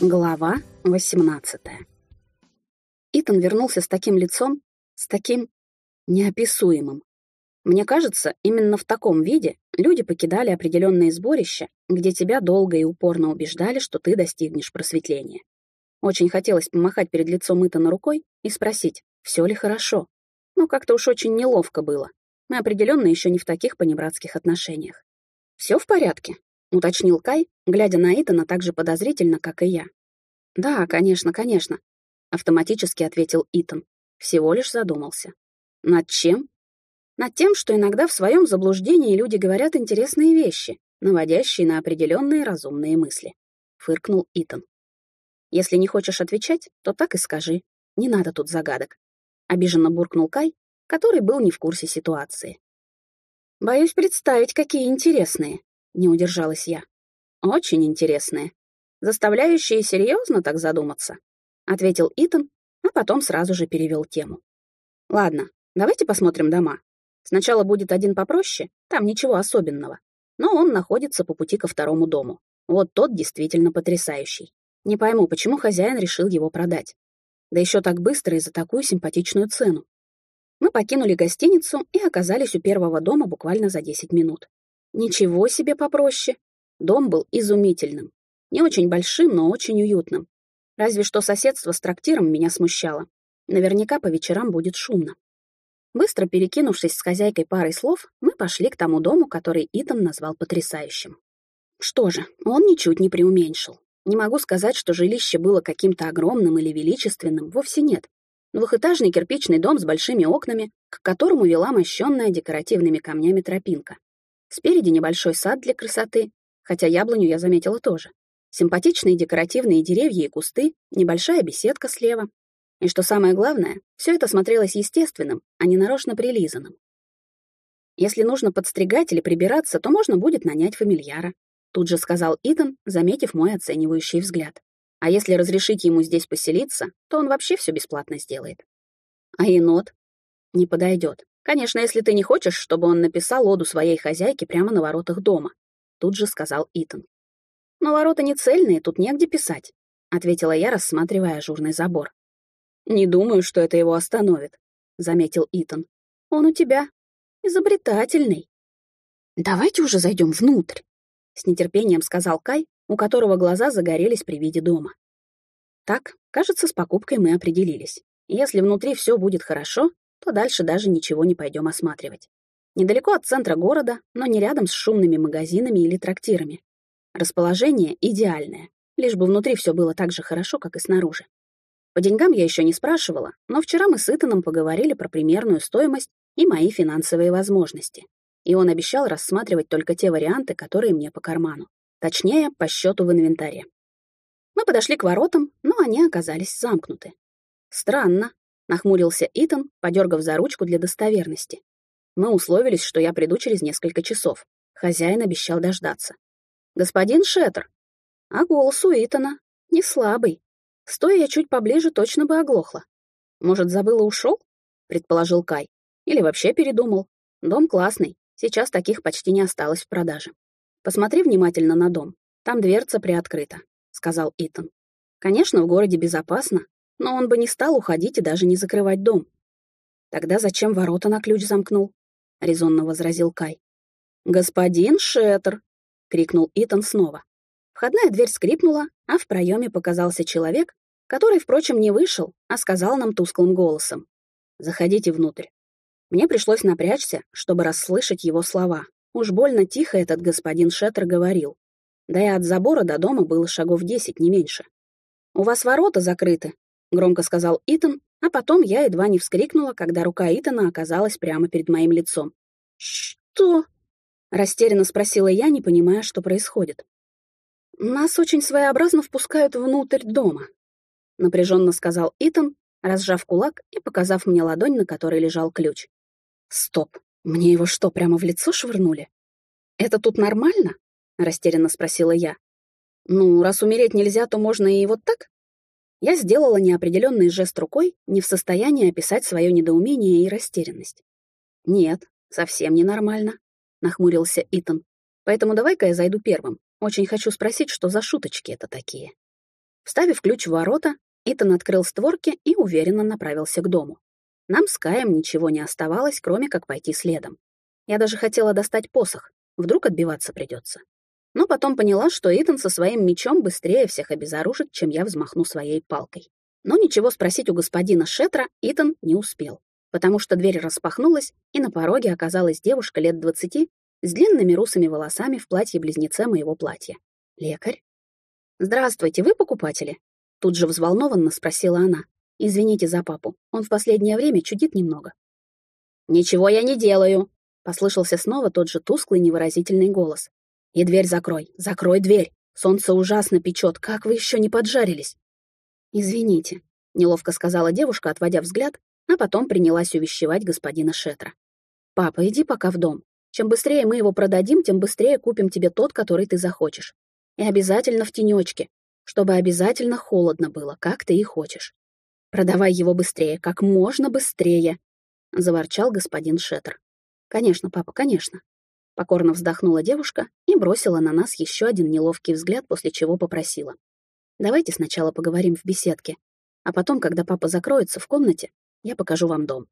Глава 18 Итан вернулся с таким лицом, с таким неописуемым. Мне кажется, именно в таком виде люди покидали определенные сборища, где тебя долго и упорно убеждали, что ты достигнешь просветления. Очень хотелось помахать перед лицом Итана рукой и спросить, все ли хорошо. Но как-то уж очень неловко было. Мы определенно еще не в таких понебратских отношениях. Все в порядке? — уточнил Кай, глядя на Итана так же подозрительно, как и я. «Да, конечно, конечно», — автоматически ответил Итан. Всего лишь задумался. «Над чем?» «Над тем, что иногда в своем заблуждении люди говорят интересные вещи, наводящие на определенные разумные мысли», — фыркнул Итан. «Если не хочешь отвечать, то так и скажи. Не надо тут загадок», — обиженно буркнул Кай, который был не в курсе ситуации. «Боюсь представить, какие интересные», не удержалась я. Очень интересные. Заставляющие серьезно так задуматься, ответил Итан, а потом сразу же перевел тему. Ладно, давайте посмотрим дома. Сначала будет один попроще, там ничего особенного. Но он находится по пути ко второму дому. Вот тот действительно потрясающий. Не пойму, почему хозяин решил его продать. Да еще так быстро и за такую симпатичную цену. Мы покинули гостиницу и оказались у первого дома буквально за 10 минут. Ничего себе попроще. Дом был изумительным. Не очень большим, но очень уютным. Разве что соседство с трактиром меня смущало. Наверняка по вечерам будет шумно. Быстро перекинувшись с хозяйкой парой слов, мы пошли к тому дому, который Итан назвал потрясающим. Что же, он ничуть не преуменьшил. Не могу сказать, что жилище было каким-то огромным или величественным, вовсе нет. Двухэтажный кирпичный дом с большими окнами, к которому вела мощенная декоративными камнями тропинка. Спереди небольшой сад для красоты, хотя яблоню я заметила тоже. Симпатичные декоративные деревья и кусты, небольшая беседка слева. И что самое главное, все это смотрелось естественным, а не нарочно прилизанным. Если нужно подстригать или прибираться, то можно будет нанять фамильяра, тут же сказал Итан, заметив мой оценивающий взгляд. А если разрешить ему здесь поселиться, то он вообще все бесплатно сделает. А енот? Не подойдет. Конечно, если ты не хочешь, чтобы он написал оду своей хозяйке прямо на воротах дома, тут же сказал Итан. Но ворота не цельные, тут негде писать, ответила я, рассматривая ажурный забор. Не думаю, что это его остановит, заметил Итан. Он у тебя изобретательный. Давайте уже зайдем внутрь, с нетерпением сказал Кай, у которого глаза загорелись при виде дома. Так, кажется, с покупкой мы определились. Если внутри все будет хорошо, то дальше даже ничего не пойдем осматривать. Недалеко от центра города, но не рядом с шумными магазинами или трактирами. Расположение идеальное, лишь бы внутри все было так же хорошо, как и снаружи. По деньгам я еще не спрашивала, но вчера мы с Итаном поговорили про примерную стоимость и мои финансовые возможности. И он обещал рассматривать только те варианты, которые мне по карману. Точнее, по счету в инвентаре. Мы подошли к воротам, но они оказались замкнуты. Странно, Нахмурился Итан, подергав за ручку для достоверности. Мы условились, что я приду через несколько часов. Хозяин обещал дождаться. «Господин Шеттер!» А голос у Итана не слабый. Стоя я чуть поближе, точно бы оглохла. «Может, забыла ушел?» — предположил Кай. «Или вообще передумал. Дом классный, сейчас таких почти не осталось в продаже. Посмотри внимательно на дом. Там дверца приоткрыта», — сказал Итан. «Конечно, в городе безопасно, но он бы не стал уходить и даже не закрывать дом. Тогда зачем ворота на ключ замкнул? резонно возразил Кай. Господин Шеттер! крикнул Итан снова. Входная дверь скрипнула, а в проеме показался человек, который, впрочем, не вышел, а сказал нам тусклым голосом. «Заходите внутрь». Мне пришлось напрячься, чтобы расслышать его слова. Уж больно тихо этот господин Шеттер говорил. Да и от забора до дома было шагов десять, не меньше. «У вас ворота закрыты», громко сказал Итан, а потом я едва не вскрикнула, когда рука Итана оказалась прямо перед моим лицом. «Что?» — растерянно спросила я, не понимая, что происходит. «Нас очень своеобразно впускают внутрь дома», — напряженно сказал Итан, разжав кулак и показав мне ладонь, на которой лежал ключ. «Стоп, мне его что, прямо в лицо швырнули?» «Это тут нормально?» — растерянно спросила я. «Ну, раз умереть нельзя, то можно и вот так?» Я сделала неопределенный жест рукой, не в состоянии описать свое недоумение и растерянность. «Нет, совсем не нормально», — нахмурился Итан. «Поэтому давай-ка я зайду первым. Очень хочу спросить, что за шуточки это такие». Вставив ключ в ворота, Итан открыл створки и уверенно направился к дому. Нам с Каем ничего не оставалось, кроме как пойти следом. Я даже хотела достать посох, вдруг отбиваться придется. Но потом поняла, что Итан со своим мечом быстрее всех обезоружит, чем я взмахну своей палкой. Но ничего спросить у господина Шетра Итан не успел, потому что дверь распахнулась, и на пороге оказалась девушка лет двадцати с длинными русыми волосами в платье-близнеце моего платья. Лекарь? «Здравствуйте, вы покупатели?» Тут же взволнованно спросила она. «Извините за папу, он в последнее время чудит немного». «Ничего я не делаю», — послышался снова тот же тусклый невыразительный голос. «И дверь закрой, закрой дверь. Солнце ужасно печет, как вы еще не поджарились?» «Извините», — неловко сказала девушка, отводя взгляд, а потом принялась увещевать господина Шетра. «Папа, иди пока в дом. Чем быстрее мы его продадим, тем быстрее купим тебе тот, который ты захочешь. И обязательно в тенечке, чтобы обязательно холодно было, как ты и хочешь. Продавай его быстрее, как можно быстрее, — заворчал господин Шеттер. Конечно, папа, конечно. Покорно вздохнула девушка и бросила на нас еще один неловкий взгляд, после чего попросила. Давайте сначала поговорим в беседке, а потом, когда папа закроется в комнате, я покажу вам дом.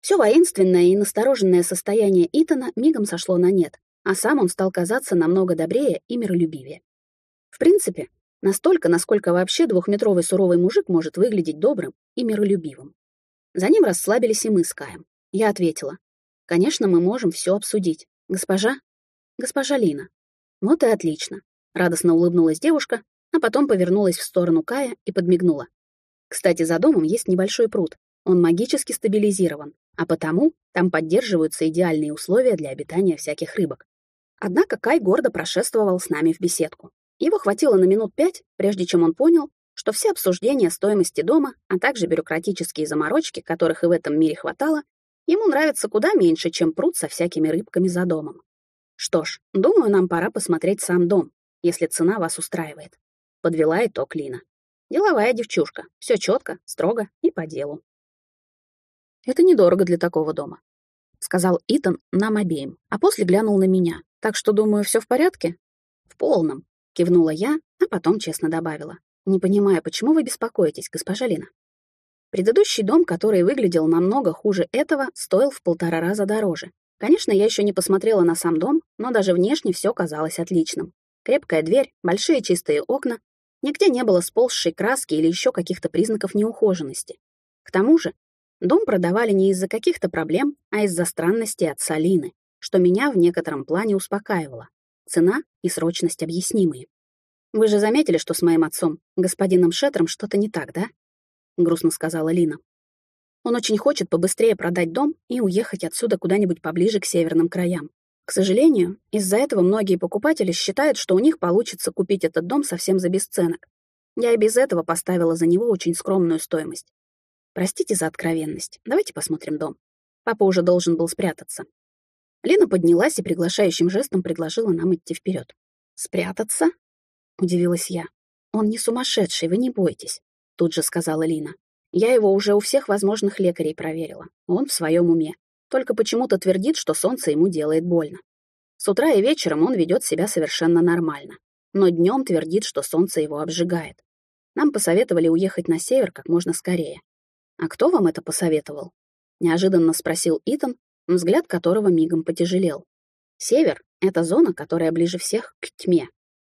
Все воинственное и настороженное состояние Итана мигом сошло на нет, а сам он стал казаться намного добрее и миролюбивее. В принципе, настолько, насколько вообще двухметровый суровый мужик может выглядеть добрым и миролюбивым. За ним расслабились и мы с Каем. Я ответила. «Конечно, мы можем все обсудить. Госпожа? Госпожа Лина». «Вот и отлично», — радостно улыбнулась девушка, а потом повернулась в сторону Кая и подмигнула. «Кстати, за домом есть небольшой пруд. Он магически стабилизирован, а потому там поддерживаются идеальные условия для обитания всяких рыбок. Однако Кай гордо прошествовал с нами в беседку. Его хватило на минут пять, прежде чем он понял, что все обсуждения стоимости дома, а также бюрократические заморочки, которых и в этом мире хватало, ему нравятся куда меньше, чем пруд со всякими рыбками за домом. Что ж, думаю, нам пора посмотреть сам дом, если цена вас устраивает. Подвела итог Лина. Деловая девчушка, все четко, строго и по делу. Это недорого для такого дома», — сказал Итан нам обеим, а после глянул на меня. «Так что, думаю, все в порядке?» «В полном», — кивнула я, а потом честно добавила. «Не понимаю, почему вы беспокоитесь, госпожа Лина?» Предыдущий дом, который выглядел намного хуже этого, стоил в полтора раза дороже. Конечно, я еще не посмотрела на сам дом, но даже внешне все казалось отличным. Крепкая дверь, большие чистые окна, нигде не было сползшей краски или еще каких-то признаков неухоженности. К тому же Дом продавали не из-за каких-то проблем, а из-за странностей от Салины, что меня в некотором плане успокаивало. Цена и срочность объяснимые. «Вы же заметили, что с моим отцом, господином Шетром, что-то не так, да?» — грустно сказала Лина. «Он очень хочет побыстрее продать дом и уехать отсюда куда-нибудь поближе к северным краям. К сожалению, из-за этого многие покупатели считают, что у них получится купить этот дом совсем за бесценок. Я и без этого поставила за него очень скромную стоимость. Простите за откровенность. Давайте посмотрим дом. Папа уже должен был спрятаться. Лена поднялась и приглашающим жестом предложила нам идти вперед. «Спрятаться?» — удивилась я. «Он не сумасшедший, вы не бойтесь», — тут же сказала Лина. «Я его уже у всех возможных лекарей проверила. Он в своем уме. Только почему-то твердит, что солнце ему делает больно. С утра и вечером он ведет себя совершенно нормально. Но днем твердит, что солнце его обжигает. Нам посоветовали уехать на север как можно скорее. «А кто вам это посоветовал?» — неожиданно спросил Итан, взгляд которого мигом потяжелел. «Север — это зона, которая ближе всех к тьме.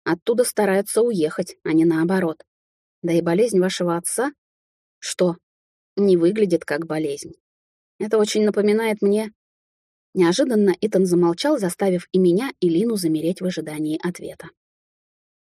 Оттуда стараются уехать, а не наоборот. Да и болезнь вашего отца... Что? Не выглядит как болезнь. Это очень напоминает мне...» Неожиданно Итан замолчал, заставив и меня, и Лину замереть в ожидании ответа.